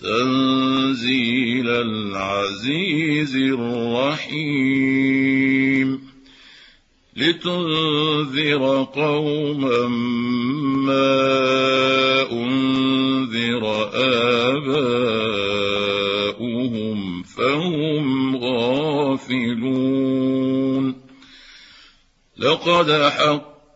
تنزيل العزيز الرحيم. لتنذر قوما ما أنذر آباؤهم فهم غافلون. لقد حق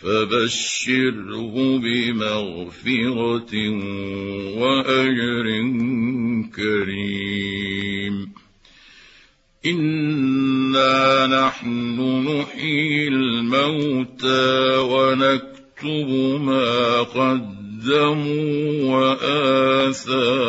فبشره بمغفرة وأجر كريم. إنا نحن نحيي الموتى ونكتب ما قدموا وآثارهم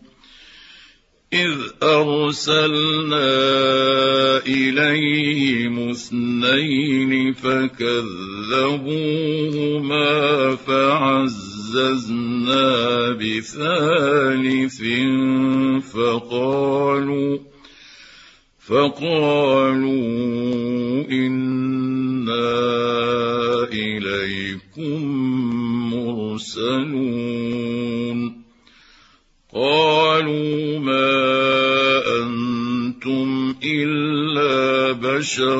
إذ أرسلنا إليهم اثنين فكذبوهما فعززنا بثالث فقالوا فقالوا بشر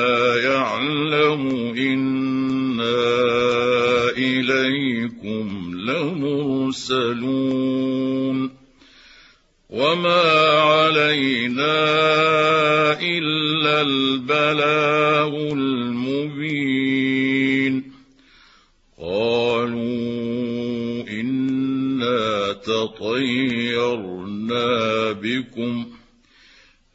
ربنا يعلم إنا إليكم لمرسلون وما علينا إلا البلاغ المبين قالوا إنا تطيرنا بكم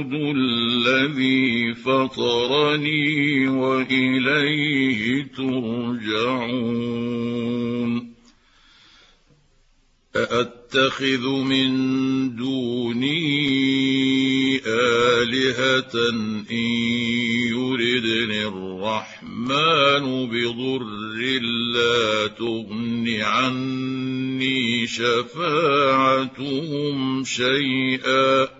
اعبد الذي فطرني وإليه ترجعون أأتخذ من دونه آلهة إن يردني الرحمن بضر لا تغن عني شفاعتهم شيئا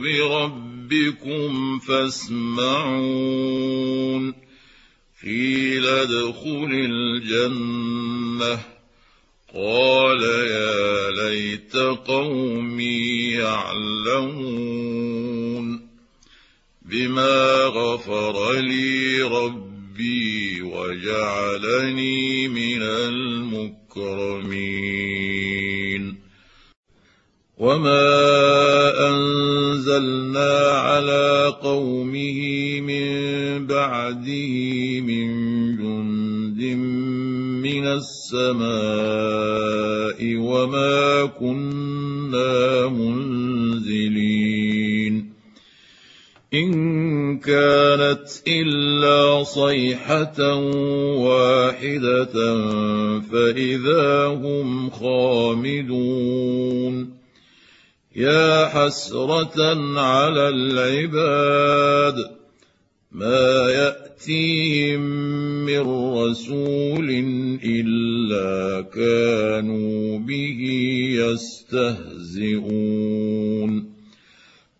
بربكم فاسمعون. قيل ادخل الجنة. قال يا ليت قومي يعلمون. بما غفر لي ربي وجعلني من المكرمين. وما انزلنا على قومه من بعده من جند من السماء وما كنا منزلين ان كانت الا صيحه واحدة فاذا هم خامدون يا حسرة على العباد ما يأتيهم من رسول إلا كانوا به يستهزئون.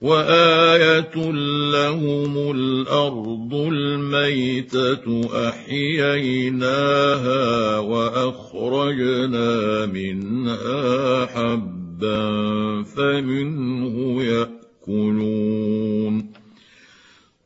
وايه لهم الأرض الميته احييناها واخرجنا منها حبا فمنه ياكلون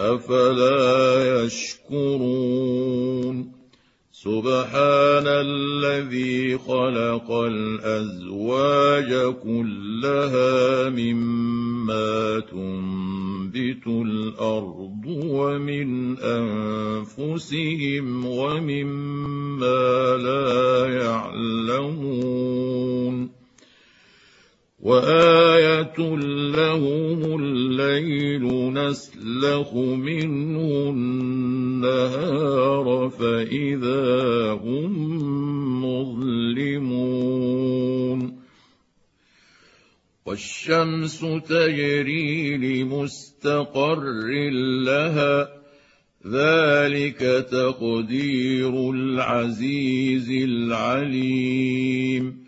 أفلا يشكرون سبحان الذي خلق الأزواج كلها مما تنبت الأرض ومن أنفسهم ومما لا يعلمون وايه لهم الليل نسلخ منه النهار فاذا هم مظلمون والشمس تجري لمستقر لها ذلك تقدير العزيز العليم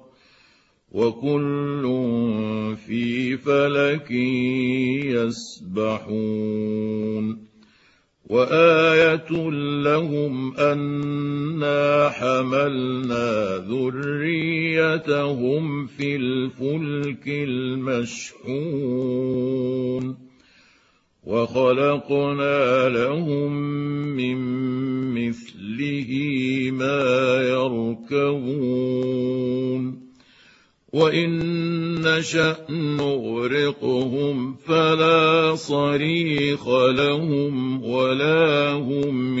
وكل في فلك يسبحون. وآية لهم أنا حملنا ذريتهم في الفلك المشحون. وخلقنا لهم من مثله ما يركبون. وإن نشأ نغرقهم فلا صريخ لهم ولا هم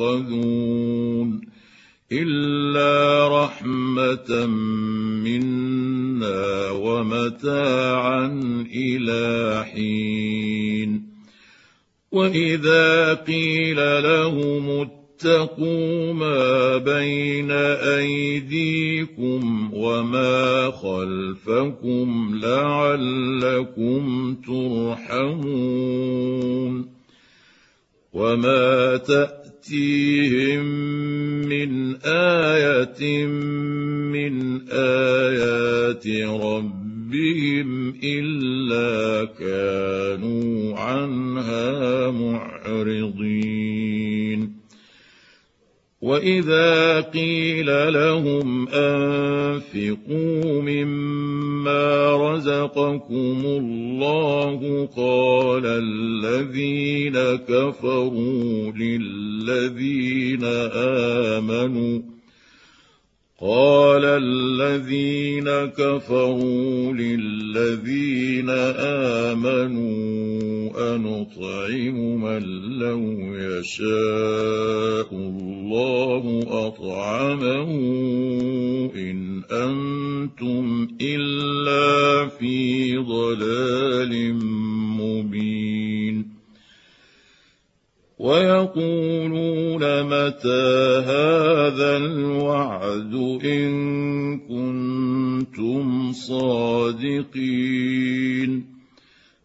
ينقذون إلا رحمة منا ومتاعا إلى حين. وإذا قيل لهم واتقوا ما بين أيديكم وما خلفكم لعلكم ترحمون وما تأتيهم من آية من آيات ربهم إلا كانوا عنها معرضين واذا قيل لهم انفقوا مما رزقكم الله قال الذين كفروا للذين امنوا قال الذين كفروا للذين آمنوا أنطعم من لو يشاء الله أطعمه إن أنتم إلا في ضلال مبين ويقولون متى هذا الوعد إن كنتم صادقين؟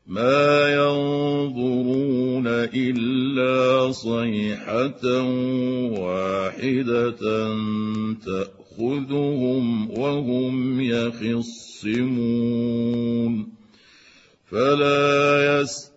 ما ينظرون إلا صيحة واحدة تأخذهم وهم يخصمون. فلا يستطيعون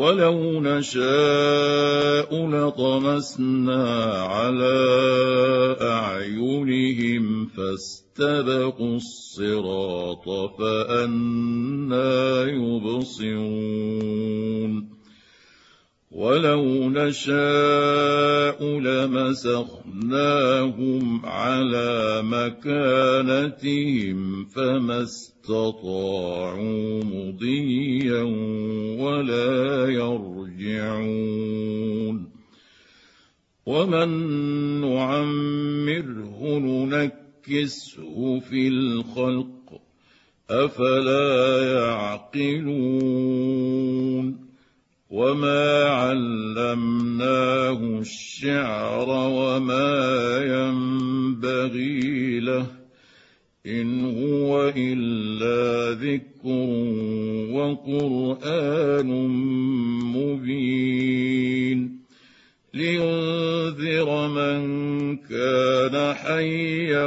ولو نشاء لطمسنا على أعينهم فاستبقوا الصراط فانى يبصرون. ولو نشاء لمسخناهم ننكسه في الخلق أفلا يعقلون وما علمناه الشعر وما ينبغي له إن هو إلا ذكر وقرآن مبين لينذر من كان حيا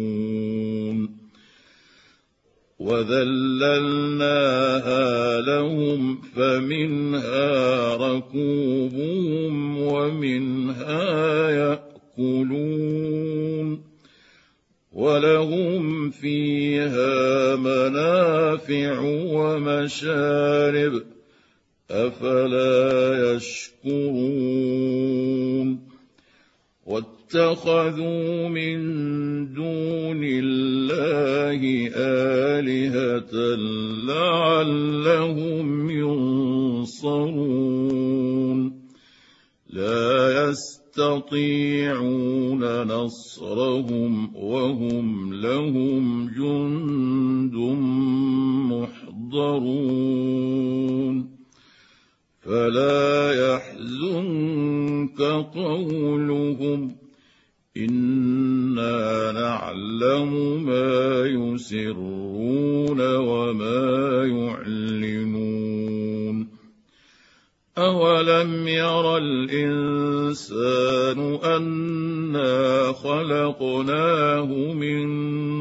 وذللناها لهم فمنها ركوبهم ومنها يأكلون ولهم فيها منافع ومشارب أفلا يشكرون واتخذوا من دون الله آلهة لعلهم ينصرون. لا يستطيعون الإنسان أنا خلقناه من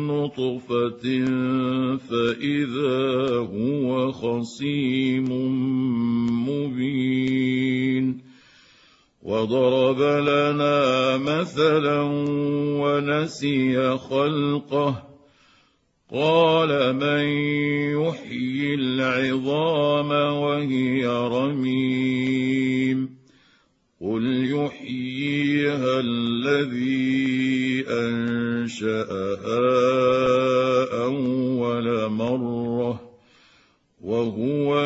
نطفة فإذا هو خصيم مبين وضرب لنا مثلا ونسي خلقه قال من يحيي العظام وهي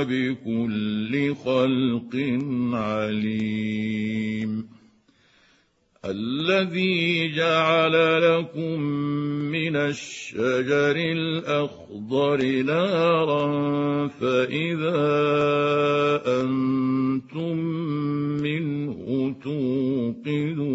بكل خلق عليم. الذي جعل لكم من الشجر الأخضر نارا فإذا أنتم منه توقدون.